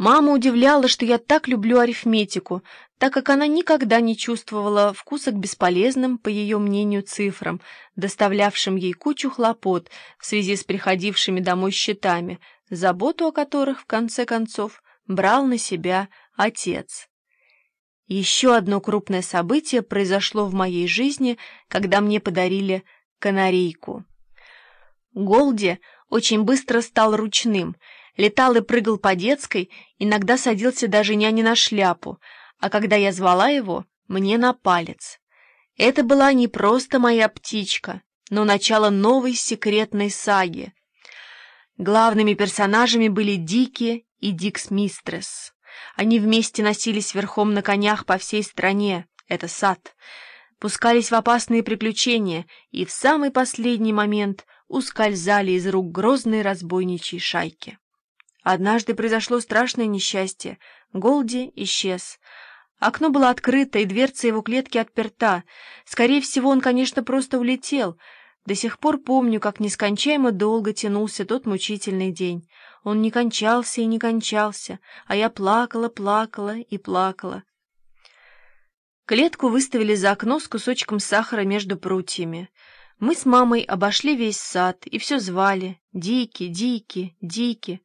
Мама удивляла, что я так люблю арифметику, так как она никогда не чувствовала вкуса к бесполезным, по ее мнению, цифрам, доставлявшим ей кучу хлопот в связи с приходившими домой счетами, заботу о которых, в конце концов, брал на себя отец. Еще одно крупное событие произошло в моей жизни, когда мне подарили канарейку. Голди очень быстро стал ручным — Летал и прыгал по детской, иногда садился даже няне на шляпу, а когда я звала его, мне на палец. Это была не просто моя птичка, но начало новой секретной саги. Главными персонажами были Дики и Дикс Мистресс. Они вместе носились верхом на конях по всей стране, это сад, пускались в опасные приключения и в самый последний момент ускользали из рук грозной разбойничьей шайки. Однажды произошло страшное несчастье. Голди исчез. Окно было открыто, и дверца его клетки отперта. Скорее всего, он, конечно, просто улетел. До сих пор помню, как нескончаемо долго тянулся тот мучительный день. Он не кончался и не кончался, а я плакала, плакала и плакала. Клетку выставили за окно с кусочком сахара между прутьями. Мы с мамой обошли весь сад и все звали «Дики, Дики, Дики».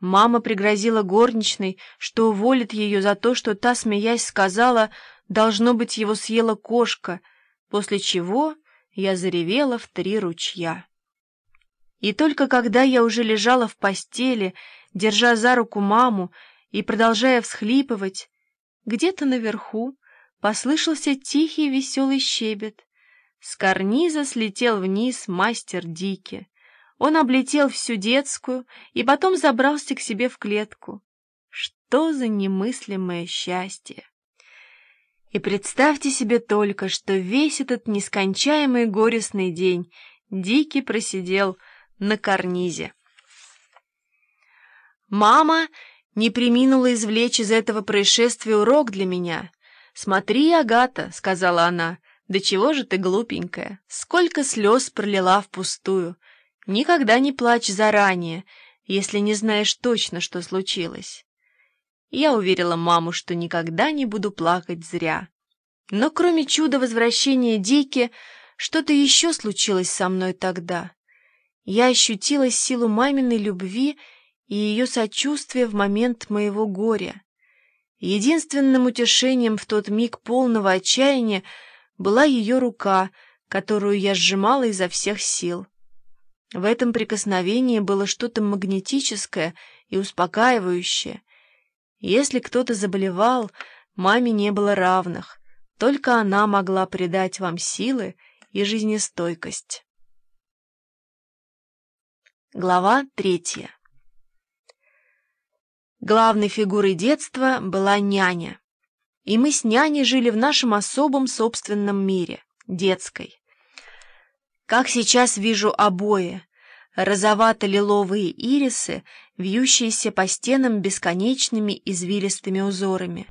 Мама пригрозила горничной, что уволит ее за то, что та, смеясь, сказала, должно быть, его съела кошка, после чего я заревела в три ручья. И только когда я уже лежала в постели, держа за руку маму и продолжая всхлипывать, где-то наверху послышался тихий веселый щебет. С карниза слетел вниз мастер Дики. Он облетел всю детскую и потом забрался к себе в клетку. Что за немыслимое счастье! И представьте себе только, что весь этот нескончаемый горестный день Дикий просидел на карнизе. Мама не приминула извлечь из этого происшествия урок для меня. «Смотри, Агата», — сказала она, — «да чего же ты глупенькая? Сколько слез пролила впустую!» Никогда не плачь заранее, если не знаешь точно, что случилось. Я уверила маму, что никогда не буду плакать зря. Но кроме чуда возвращения Дики, что-то еще случилось со мной тогда. Я ощутила силу маминой любви и ее сочувствия в момент моего горя. Единственным утешением в тот миг полного отчаяния была ее рука, которую я сжимала изо всех сил. В этом прикосновении было что-то магнетическое и успокаивающее. Если кто-то заболевал, маме не было равных, только она могла придать вам силы и жизнестойкость. Глава третья Главной фигурой детства была няня, и мы с няней жили в нашем особом собственном мире, детской. Как сейчас вижу обои, розовато-лиловые ирисы, вьющиеся по стенам бесконечными извилистыми узорами.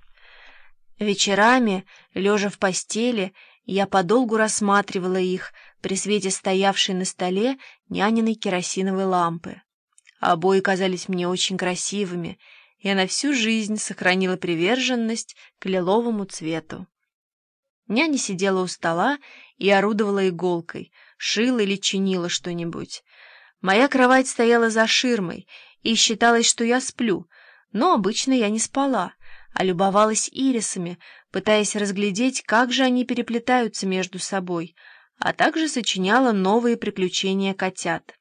Вечерами, лежа в постели, я подолгу рассматривала их при свете стоявшей на столе няниной керосиновой лампы. Обои казались мне очень красивыми, и на всю жизнь сохранила приверженность к лиловому цвету. Няня сидела у стола и орудовала иголкой — шила или чинила что-нибудь. Моя кровать стояла за ширмой, и считалось, что я сплю, но обычно я не спала, а любовалась ирисами, пытаясь разглядеть, как же они переплетаются между собой, а также сочиняла новые приключения котят.